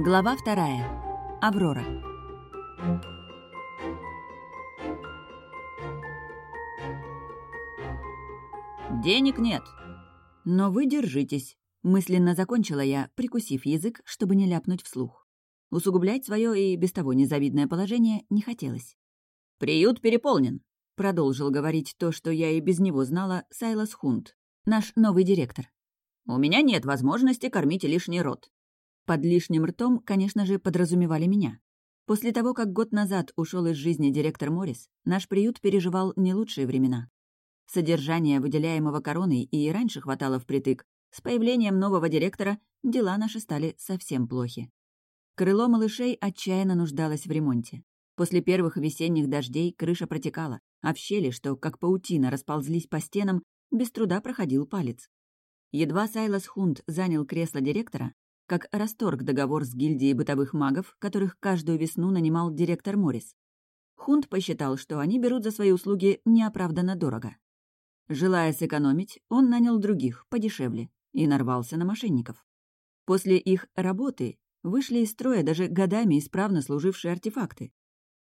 Глава вторая. Аврора. «Денег нет». «Но вы держитесь», — мысленно закончила я, прикусив язык, чтобы не ляпнуть вслух. Усугублять свое и без того незавидное положение не хотелось. «Приют переполнен», — продолжил говорить то, что я и без него знала, Сайлас Хунт, наш новый директор. «У меня нет возможности кормить лишний рот». Под лишним ртом, конечно же, подразумевали меня. После того, как год назад ушел из жизни директор Моррис, наш приют переживал не лучшие времена. Содержание, выделяемого короной, и раньше хватало впритык. С появлением нового директора дела наши стали совсем плохи. Крыло малышей отчаянно нуждалось в ремонте. После первых весенних дождей крыша протекала, а в щели, что как паутина расползлись по стенам, без труда проходил палец. Едва Сайлас Хунт занял кресло директора, как расторг договор с гильдией бытовых магов, которых каждую весну нанимал директор Моррис. Хунт посчитал, что они берут за свои услуги неоправданно дорого. Желая сэкономить, он нанял других, подешевле, и нарвался на мошенников. После их работы вышли из строя даже годами исправно служившие артефакты.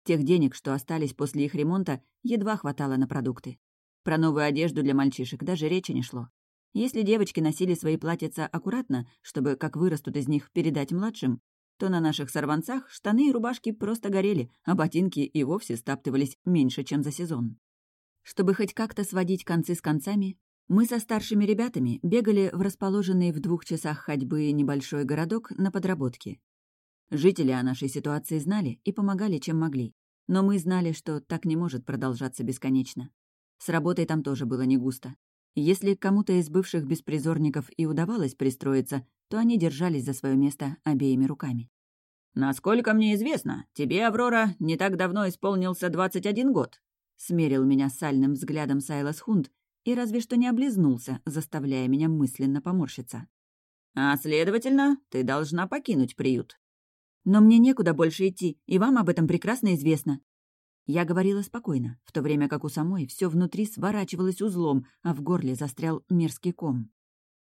Тех денег, что остались после их ремонта, едва хватало на продукты. Про новую одежду для мальчишек даже речи не шло. Если девочки носили свои платьица аккуратно, чтобы, как вырастут из них, передать младшим, то на наших сорванцах штаны и рубашки просто горели, а ботинки и вовсе стаптывались меньше, чем за сезон. Чтобы хоть как-то сводить концы с концами, мы со старшими ребятами бегали в расположенный в двух часах ходьбы небольшой городок на подработке. Жители о нашей ситуации знали и помогали, чем могли. Но мы знали, что так не может продолжаться бесконечно. С работой там тоже было не густо. Если кому-то из бывших беспризорников и удавалось пристроиться, то они держались за свое место обеими руками. «Насколько мне известно, тебе, Аврора, не так давно исполнился 21 год», смерил меня сальным взглядом Сайлас Хунд и разве что не облизнулся, заставляя меня мысленно поморщиться. «А, следовательно, ты должна покинуть приют». «Но мне некуда больше идти, и вам об этом прекрасно известно». Я говорила спокойно, в то время как у самой все внутри сворачивалось узлом, а в горле застрял мерзкий ком.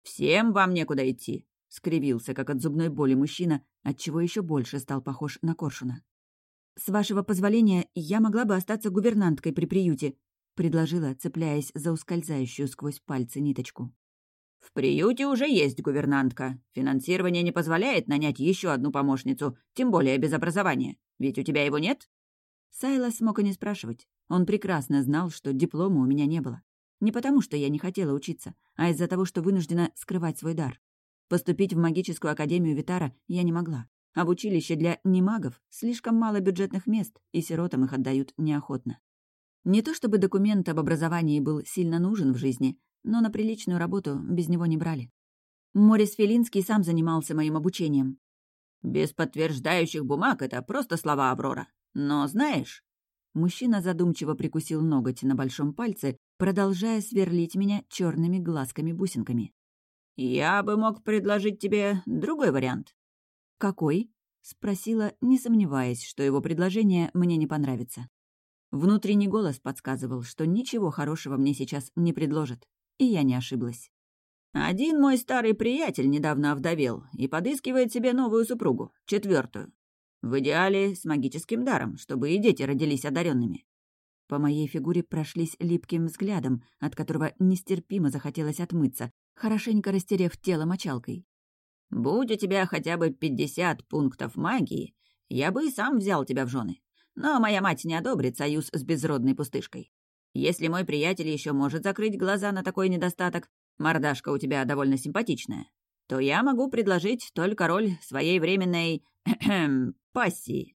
«Всем вам некуда идти», — скривился, как от зубной боли мужчина, отчего еще больше стал похож на коршуна. «С вашего позволения, я могла бы остаться гувернанткой при приюте», — предложила, цепляясь за ускользающую сквозь пальцы ниточку. «В приюте уже есть гувернантка. Финансирование не позволяет нанять еще одну помощницу, тем более без образования. Ведь у тебя его нет?» Сайла смог и не спрашивать. Он прекрасно знал, что диплома у меня не было. Не потому, что я не хотела учиться, а из-за того, что вынуждена скрывать свой дар. Поступить в магическую академию Витара я не могла. А в училище для немагов слишком мало бюджетных мест, и сиротам их отдают неохотно. Не то чтобы документ об образовании был сильно нужен в жизни, но на приличную работу без него не брали. Морис Филинский сам занимался моим обучением. «Без подтверждающих бумаг это просто слова Аврора. Но знаешь...» Мужчина задумчиво прикусил ноготь на большом пальце, продолжая сверлить меня черными глазками-бусинками. «Я бы мог предложить тебе другой вариант. «Какой?» — спросила, не сомневаясь, что его предложение мне не понравится. Внутренний голос подсказывал, что ничего хорошего мне сейчас не предложат, и я не ошиблась. «Один мой старый приятель недавно овдовел и подыскивает себе новую супругу, четвертую. В идеале с магическим даром, чтобы и дети родились одаренными. По моей фигуре прошлись липким взглядом, от которого нестерпимо захотелось отмыться, хорошенько растерев тело мочалкой. Будь у тебя хотя бы пятьдесят пунктов магии, я бы и сам взял тебя в жены. Но моя мать не одобрит союз с безродной пустышкой. Если мой приятель еще может закрыть глаза на такой недостаток, мордашка у тебя довольно симпатичная, то я могу предложить только роль своей временной пассии.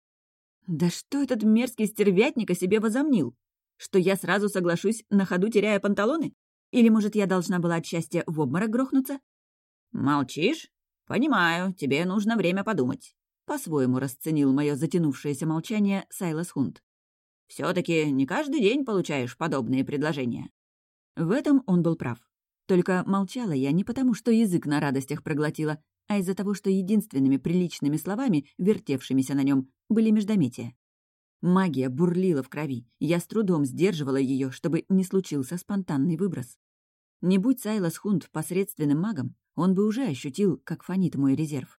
Да что этот мерзкий стервятник о себе возомнил? Что я сразу соглашусь, на ходу теряя панталоны? Или, может, я должна была от счастья в обморок грохнуться? Молчишь? «Понимаю, тебе нужно время подумать», — по-своему расценил мое затянувшееся молчание Сайлас Хунт. «Все-таки не каждый день получаешь подобные предложения». В этом он был прав. Только молчала я не потому, что язык на радостях проглотила, а из-за того, что единственными приличными словами, вертевшимися на нем, были междометия. Магия бурлила в крови, я с трудом сдерживала ее, чтобы не случился спонтанный выброс. Не будь Сайлас Хунт посредственным магом, он бы уже ощутил, как фонит мой резерв.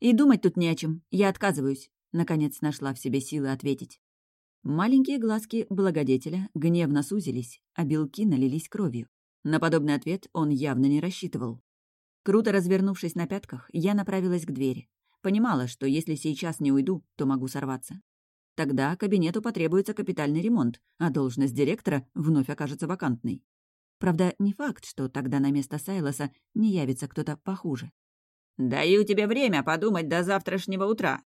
И думать тут не о чем. Я отказываюсь. Наконец нашла в себе силы ответить. Маленькие глазки благодетеля гневно сузились, а белки налились кровью. На подобный ответ он явно не рассчитывал. Круто развернувшись на пятках, я направилась к двери. Понимала, что если сейчас не уйду, то могу сорваться. Тогда кабинету потребуется капитальный ремонт, а должность директора вновь окажется вакантной. Правда, не факт, что тогда на место Сайлоса не явится кто-то похуже. «Даю тебе время подумать до завтрашнего утра»,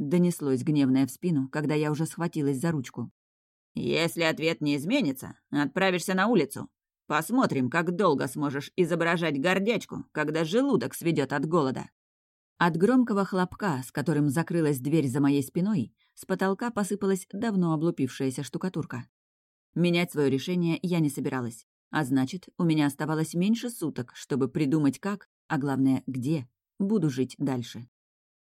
Донеслось гневное в спину, когда я уже схватилась за ручку. «Если ответ не изменится, отправишься на улицу. Посмотрим, как долго сможешь изображать гордячку, когда желудок сведет от голода». От громкого хлопка, с которым закрылась дверь за моей спиной, с потолка посыпалась давно облупившаяся штукатурка. Менять свое решение я не собиралась. А значит, у меня оставалось меньше суток, чтобы придумать как, а главное, где, буду жить дальше.